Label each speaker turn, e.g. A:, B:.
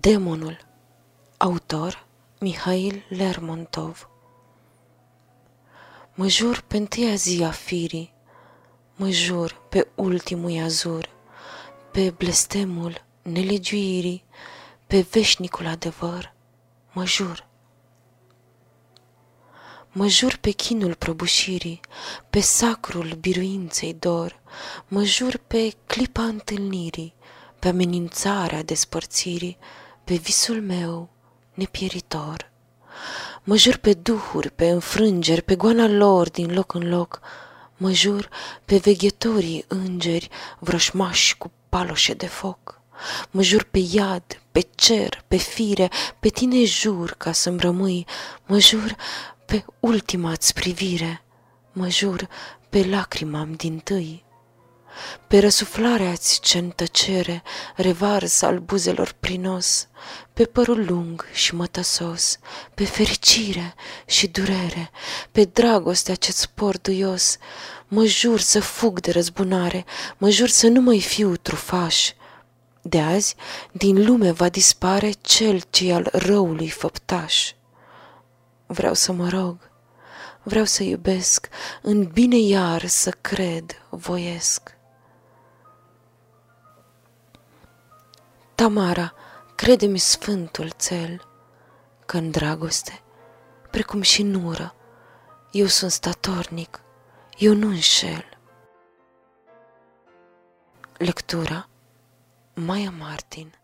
A: Demonul Autor Mihail Lermontov Mă jur pe întâia zi a firii, Mă jur pe ultimul azur, Pe blestemul nelegiuirii, Pe veșnicul adevăr, mă jur. Mă jur pe chinul prăbușirii, Pe sacrul biruinței dor, Mă jur pe clipa întâlnirii, Pe amenințarea despărțirii, pe visul meu nepieritor. Mă jur pe duhuri, pe înfrângeri, pe goana lor din loc în loc, Mă jur pe veghetorii îngeri, vrășmași cu paloșe de foc. Mă jur pe iad, pe cer, pe fire, pe tine jur ca să-mi rămâi, Mă jur pe ultima-ți privire, mă jur pe lacrima din tâi. Pe răsuflarea-ți ce în tăcere revars al buzelor prinos, Pe părul lung și mătăsos, pe fericire și durere, Pe dragostea ce-ți por duios, mă jur să fug de răzbunare, Mă jur să nu mai fiu trufaș. De azi, din lume va dispare cel ce al răului făptaș. Vreau să mă rog, vreau să iubesc, în bine iar să cred, voiesc. Tamara, crede-mi sfântul cel, că în dragoste, precum și în ură, eu sunt statornic, eu nu înșel. Lectura Maia Martin